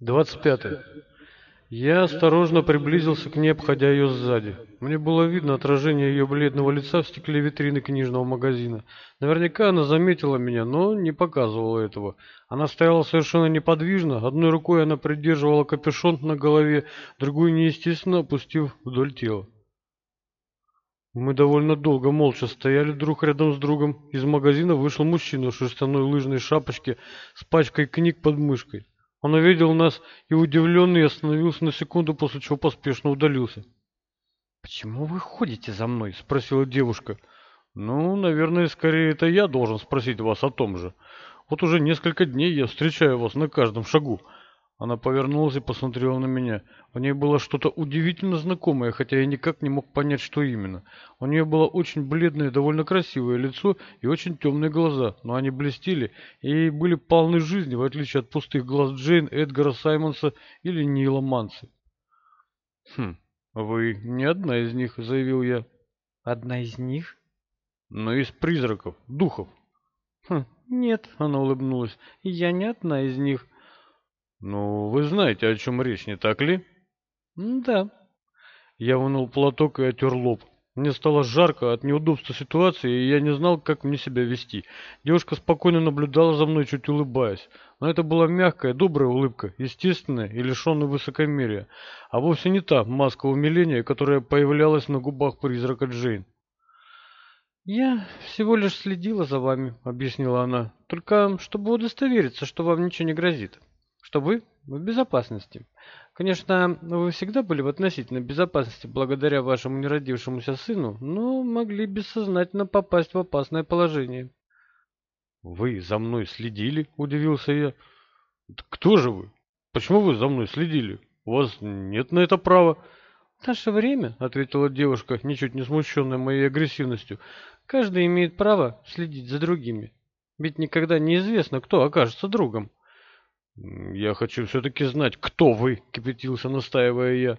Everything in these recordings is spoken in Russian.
25. Я осторожно приблизился к ней, обходя ее сзади. Мне было видно отражение ее бледного лица в стекле витрины книжного магазина. Наверняка она заметила меня, но не показывала этого. Она стояла совершенно неподвижно, одной рукой она придерживала капюшон на голове, другую неестественно опустив вдоль тела. Мы довольно долго молча стояли друг рядом с другом. Из магазина вышел мужчина в шерстяной лыжной шапочке с пачкой книг под мышкой. Он увидел нас и удивленный остановился на секунду, после чего поспешно удалился. «Почему вы ходите за мной?» — спросила девушка. «Ну, наверное, скорее это я должен спросить вас о том же. Вот уже несколько дней я встречаю вас на каждом шагу. Она повернулась и посмотрела на меня. У нее было что-то удивительно знакомое, хотя я никак не мог понять, что именно. У нее было очень бледное, довольно красивое лицо и очень темные глаза, но они блестели и были полны жизни, в отличие от пустых глаз Джейн, Эдгара Саймонса или Нила Манси. «Хм, вы не одна из них», — заявил я. «Одна из них?» «Но из призраков, духов». «Хм, нет», — она улыбнулась, — «я не одна из них». «Ну, вы знаете, о чем речь, не так ли?» «Да». Я вынул платок и отер лоб. Мне стало жарко от неудобства ситуации, и я не знал, как мне себя вести. Девушка спокойно наблюдала за мной, чуть улыбаясь. Но это была мягкая, добрая улыбка, естественная и лишенная высокомерия, а вовсе не та маска умиления, которая появлялась на губах призрака Джейн. «Я всего лишь следила за вами», — объяснила она, — «только чтобы удостовериться, что вам ничего не грозит» что вы в безопасности. Конечно, вы всегда были в относительной безопасности благодаря вашему неродившемуся сыну, но могли бессознательно попасть в опасное положение. «Вы за мной следили?» – удивился я. «Кто же вы? Почему вы за мной следили? У вас нет на это права». «В наше время», — ответила девушка, ничуть не смущенная моей агрессивностью, — «каждый имеет право следить за другими. Ведь никогда неизвестно, кто окажется другом». «Я хочу все-таки знать, кто вы!» — кипятился, настаивая я.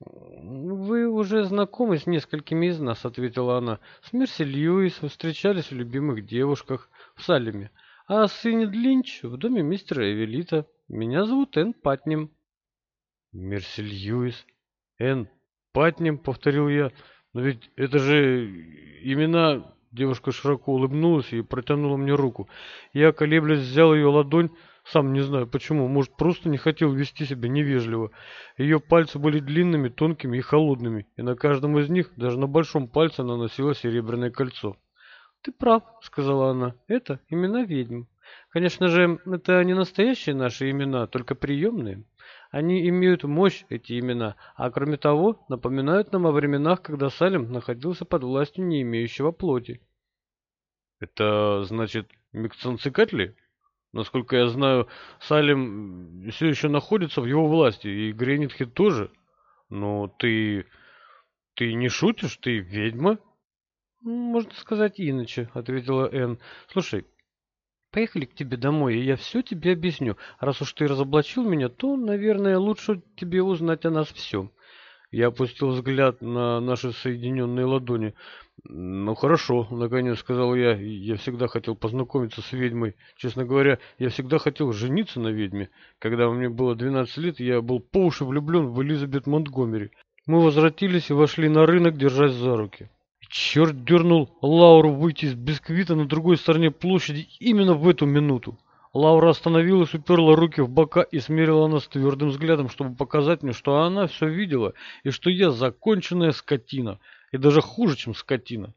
«Вы уже знакомы с несколькими из нас», — ответила она. «С Мерси Льюис вы встречались в любимых девушках в Салеме, а с Иннет Линч в доме мистера Эвелита. Меня зовут Энн Патнем». «Мерси Льюис? Энн Патнем?» — повторил я. «Но ведь это же имена...» Девушка широко улыбнулась и протянула мне руку. Я, колеблясь, взял ее ладонь, сам не знаю почему, может, просто не хотел вести себя невежливо. Ее пальцы были длинными, тонкими и холодными, и на каждом из них, даже на большом пальце, она носила серебряное кольцо. «Ты прав», — сказала она, — «это имена ведьм. Конечно же, это не настоящие наши имена, только приемные. Они имеют мощь, эти имена, а кроме того, напоминают нам о временах, когда Салем находился под властью не имеющего плоти». «Это значит Миксанцикатли?» Насколько я знаю, Салим все еще находится в его власти, и Гренитхед тоже. Но ты... ты не шутишь? Ты ведьма? Можно сказать иначе, ответила Энн. Слушай, поехали к тебе домой, и я все тебе объясню. Раз уж ты разоблачил меня, то, наверное, лучше тебе узнать о нас все. Я опустил взгляд на наши соединенные ладони. «Ну хорошо», — наконец сказал я. «Я всегда хотел познакомиться с ведьмой. Честно говоря, я всегда хотел жениться на ведьме. Когда мне было 12 лет, я был по уши влюблен в Элизабет Монтгомери. Мы возвратились и вошли на рынок, держась за руки. Черт дернул Лауру выйти из бисквита на другой стороне площади именно в эту минуту. Лаура остановилась, уперла руки в бока и смерила нас твердым взглядом, чтобы показать мне, что она все видела и что я законченная скотина, и даже хуже, чем скотина.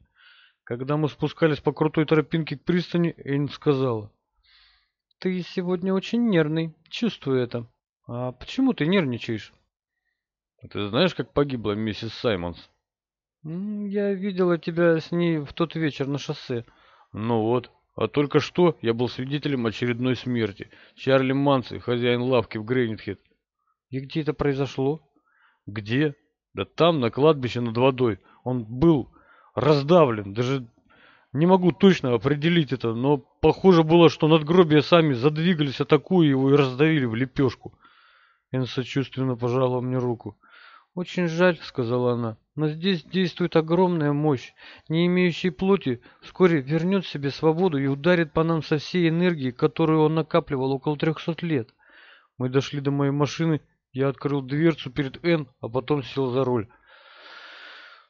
Когда мы спускались по крутой тропинке к пристани, Эйн сказала. «Ты сегодня очень нервный, чувствую это. А почему ты нервничаешь?» «Ты знаешь, как погибла миссис Саймонс?» «Я видела тебя с ней в тот вечер на шоссе». «Ну вот, а только что я был свидетелем очередной смерти. Чарли Манси, хозяин лавки в Грейнитхед. И где это произошло? Где? Да там, на кладбище над водой. Он был раздавлен. Даже не могу точно определить это, но похоже было, что надгробия сами задвигались, атакуя его и раздавили в лепешку. Энн сочувственно пожала мне руку. «Очень жаль», — сказала она, — «но здесь действует огромная мощь. Не имеющий плоти вскоре вернет себе свободу и ударит по нам со всей энергией, которую он накапливал около трехсот лет. Мы дошли до моей машины, я открыл дверцу перед Н, а потом сел за руль.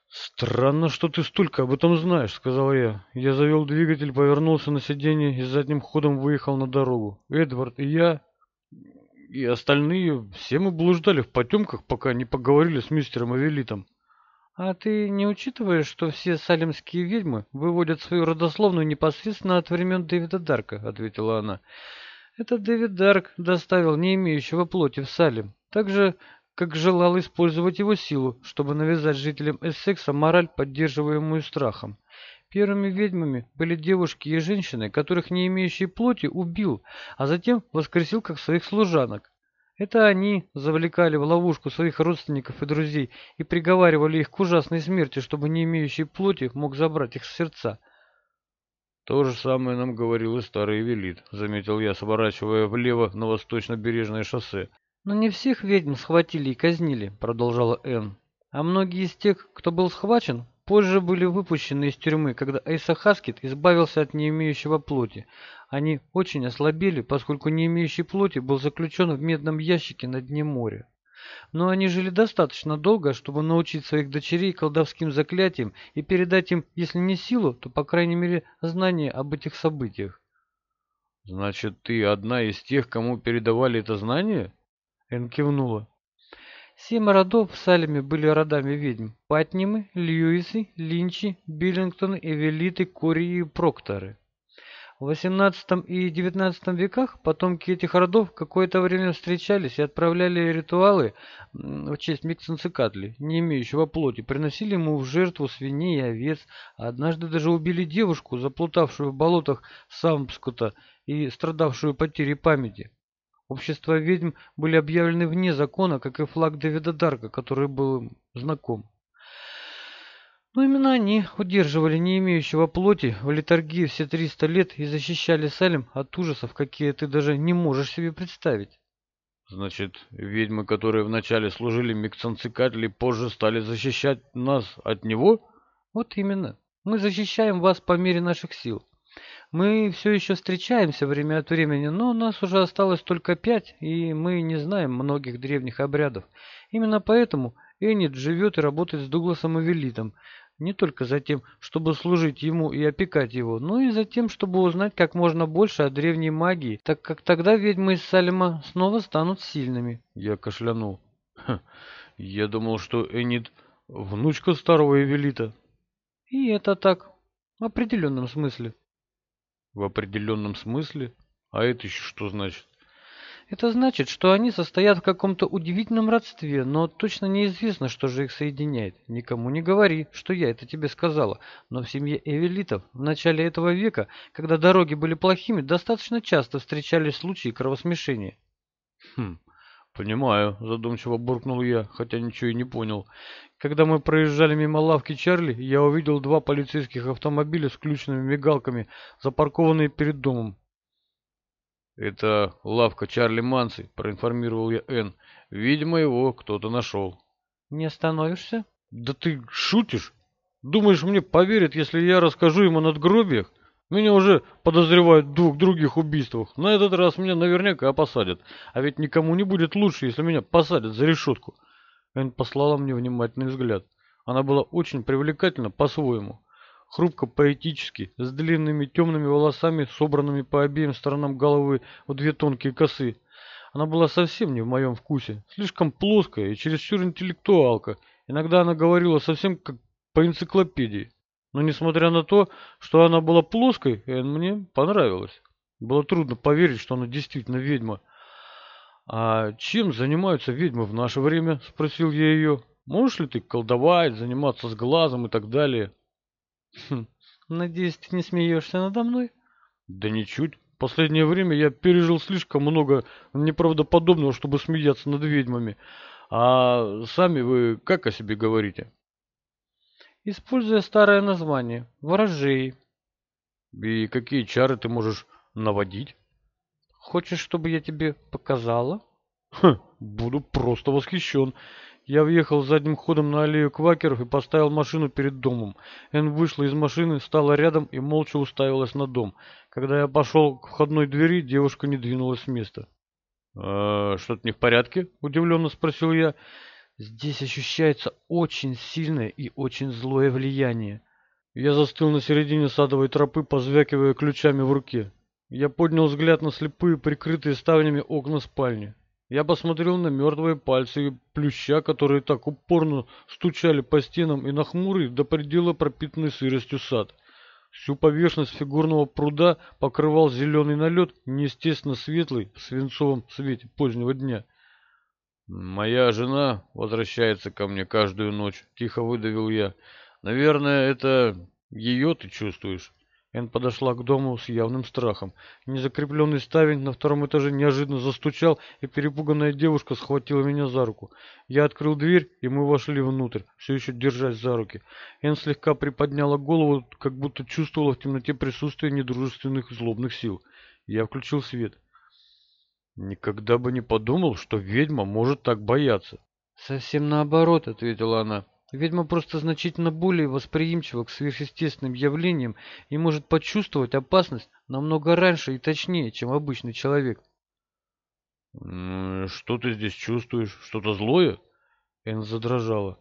«Странно, что ты столько об этом знаешь», — сказал я. Я завел двигатель, повернулся на сиденье и задним ходом выехал на дорогу. Эдвард и я, и остальные, все мы блуждали в потемках, пока не поговорили с мистером Авелитом. «А ты не учитываешь, что все салемские ведьмы выводят свою родословную непосредственно от времен Дэвида Дарка?» — ответила она. «Это Дэвид Дарк доставил не имеющего плоти в Салем, так же, как желал использовать его силу, чтобы навязать жителям Эссекса мораль, поддерживаемую страхом. Первыми ведьмами были девушки и женщины, которых не имеющий плоти убил, а затем воскресил как своих служанок. Это они завлекали в ловушку своих родственников и друзей и приговаривали их к ужасной смерти, чтобы не имеющий плоти мог забрать их сердца. «То же самое нам говорил и старый Велит», — заметил я, сворачивая влево на восточно-бережное шоссе. «Но не всех ведьм схватили и казнили», — продолжала Энн. «А многие из тех, кто был схвачен, позже были выпущены из тюрьмы, когда Эйса Хаскет избавился от не имеющего плоти. Они очень ослабели, поскольку не имеющий плоти был заключен в медном ящике на дне моря. Но они жили достаточно долго, чтобы научить своих дочерей колдовским заклятиям и передать им, если не силу, то, по крайней мере, знание об этих событиях. «Значит, ты одна из тех, кому передавали это знание?» Эн кивнула. Семь родов в Салеме были родами ведьм. Патнимы, Льюисы, Линчи, Биллингтоны, Эвелиты, Кори и Прокторы. В XVIII и XIX веках потомки этих родов какое-то время встречались и отправляли ритуалы в честь Миксенцикатли, не имеющего плоти, приносили ему в жертву свиней и овец, а однажды даже убили девушку, заплутавшую в болотах Сампскута и страдавшую потерей памяти. Общества ведьм были объявлены вне закона, как и флаг Дэвида Дарка, который был им знаком. Но именно они удерживали не имеющего плоти в литургии все 300 лет и защищали Салем от ужасов, какие ты даже не можешь себе представить. Значит, ведьмы, которые вначале служили Миксанцикатли, позже стали защищать нас от него? Вот именно. Мы защищаем вас по мере наших сил. Мы все еще встречаемся время от времени, но нас уже осталось только пять, и мы не знаем многих древних обрядов. Именно поэтому Эннет живет и работает с Дугласом Эвелитом, не только за тем, чтобы служить ему и опекать его, но и за тем, чтобы узнать как можно больше о древней магии, так как тогда ведьмы из Салема снова станут сильными. Я кашлянул. Ха, я думал, что Энит внучка старого Эвелита. И это так, в определенном смысле. В определенном смысле? А это еще что значит? Это значит, что они состоят в каком-то удивительном родстве, но точно неизвестно, что же их соединяет. Никому не говори, что я это тебе сказала, но в семье Эвелитов в начале этого века, когда дороги были плохими, достаточно часто встречались случаи кровосмешения. Хм, понимаю, задумчиво буркнул я, хотя ничего и не понял. Когда мы проезжали мимо лавки Чарли, я увидел два полицейских автомобиля с включенными мигалками, запаркованные перед домом. «Это лавка Чарли Манси», — проинформировал я Энн. «Видимо, его кто-то нашел». «Не остановишься?» «Да ты шутишь? Думаешь, мне поверят, если я расскажу им о надгробиях? Меня уже подозревают в двух других убийствах. На этот раз меня наверняка посадят. А ведь никому не будет лучше, если меня посадят за решетку». Энн послала мне внимательный взгляд. Она была очень привлекательна по-своему. Хрупко поэтически, с длинными темными волосами, собранными по обеим сторонам головы в две тонкие косы. Она была совсем не в моем вкусе, слишком плоская и чересчур интеллектуалка. Иногда она говорила совсем как по энциклопедии. Но несмотря на то, что она была плоской, Энн мне понравилась. Было трудно поверить, что она действительно ведьма. «А чем занимаются ведьмы в наше время?» – спросил я ее. «Можешь ли ты колдовать, заниматься с глазом и так далее?» «Хм, надеюсь, ты не смеешься надо мной?» «Да ничуть. В последнее время я пережил слишком много неправдоподобного, чтобы смеяться над ведьмами. А сами вы как о себе говорите?» «Используя старое название – ворожей». «И какие чары ты можешь наводить?» Хочешь, чтобы я тебе показала? Хм, буду просто восхищен. Я въехал задним ходом на аллею квакеров и поставил машину перед домом. Эн вышла из машины, стала рядом и молча уставилась на дом. Когда я пошел к входной двери, девушка не двинулась с места. «А что-то не в порядке?» – удивленно спросил я. «Здесь ощущается очень сильное и очень злое влияние». Я застыл на середине садовой тропы, позвякивая ключами в руке. Я поднял взгляд на слепые, прикрытые ставнями окна спальни. Я посмотрел на мертвые пальцы и плюща, которые так упорно стучали по стенам, и на хмурый, до предела пропитанный сыростью сад. Всю поверхность фигурного пруда покрывал зеленый налет, неестественно светлый, в свинцовом свете позднего дня. «Моя жена возвращается ко мне каждую ночь», — тихо выдавил я. «Наверное, это ее ты чувствуешь?» Энн подошла к дому с явным страхом. Незакрепленный ставень на втором этаже неожиданно застучал, и перепуганная девушка схватила меня за руку. Я открыл дверь, и мы вошли внутрь, все еще держась за руки. Энн слегка приподняла голову, как будто чувствовала в темноте присутствие недружественных злобных сил. Я включил свет. Никогда бы не подумал, что ведьма может так бояться. «Совсем наоборот», — ответила она. Ведьма просто значительно более восприимчива к сверхъестественным явлениям и может почувствовать опасность намного раньше и точнее, чем обычный человек. «Что ты здесь чувствуешь? Что-то злое?» Энн задрожала.